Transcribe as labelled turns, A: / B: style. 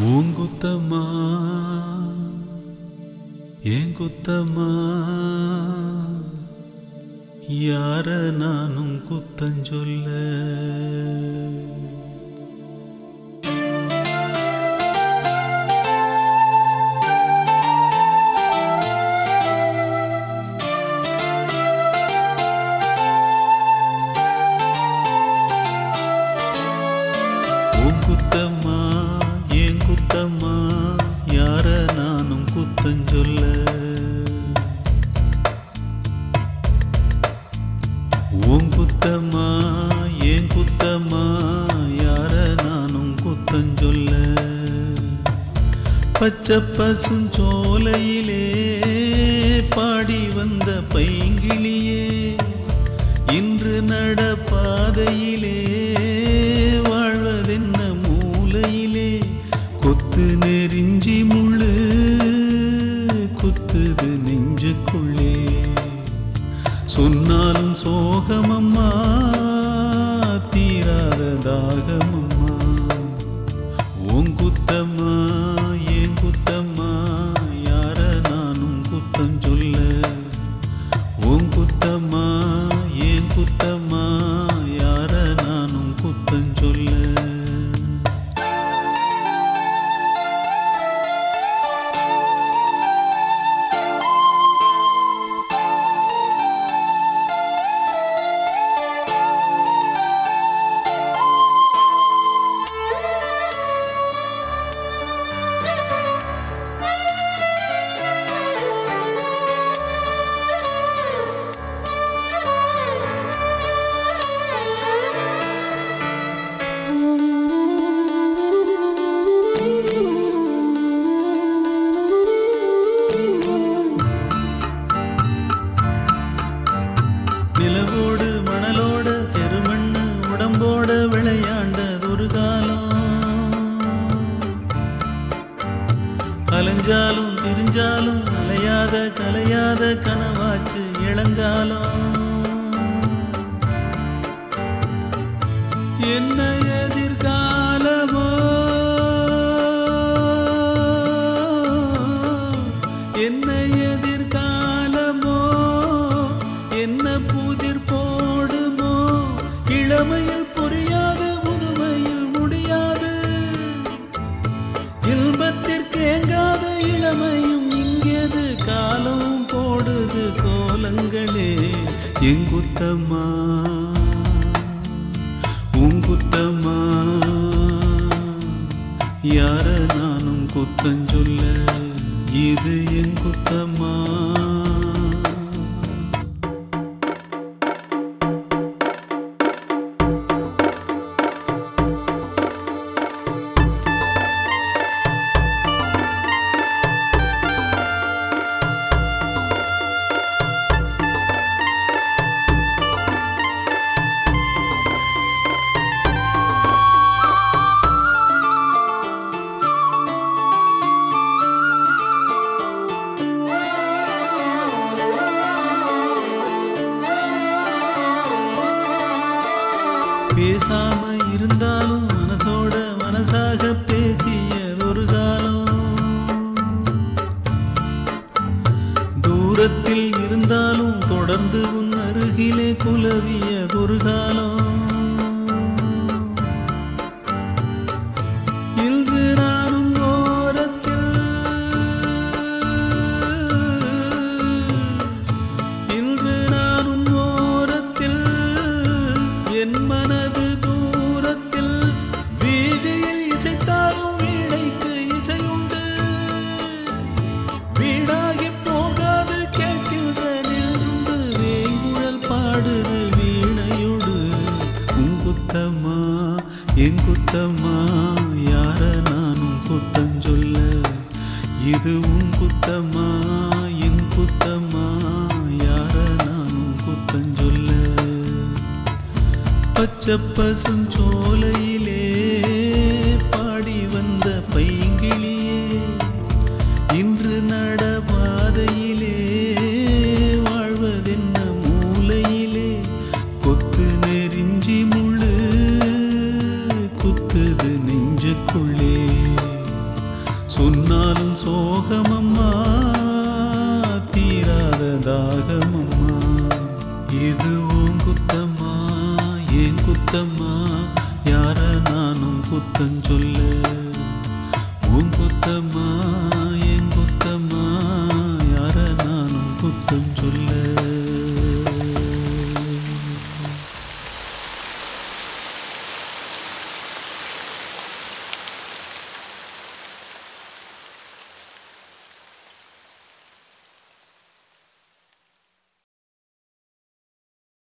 A: பூங்குத்தம்மா ஏன் குத்தம்மா? யார நானும் குத்தஞ்சொல்ல? குத்தஞ்சொல்ல உன் குத்தம்மா ஏன் குத்தமா யார நானும் குத்தஞ்சொல்ல பச்சை பசும் சோலையிலே பாடி வந்த பைங்கிளியே இன்று நடப்பாதையிலே வாழ்வதென்ன சொன்னாலும் சோகமம்மா தீராத தாகமம்மா உடம்போட விளையாண்டதொரு காலம். அலைஞ்சாலும் திரிஞ்சாலும் அலையாத கலையாத கனவாச்சு இளங்காலம். எங்குத்தம்மா உங்குத்தம்மா யார நானும் குத்தஞ்சொல்ல இது பேசாம இருந்தாலும் மனசோட மனசாக பேசியதொரு காலம். தூரத்தில் இருந்தாலும் தொடர்ந்து உன் அருகிலே குலவியதொரு காலம். குத்தம்மா என் குத்தம்மா யார நானும் குத்தம் சொல்ல? இது உன் குத்தம்மா என் குத்தம்மா யார நானும் குத்தம் சொல்ல? பச்சை பசும் தீராத இது உன் குத்தம்மா ஏன் குத்தம்மா யார நானும் குத்தம் சொல்ல? உன் குத்தம்மா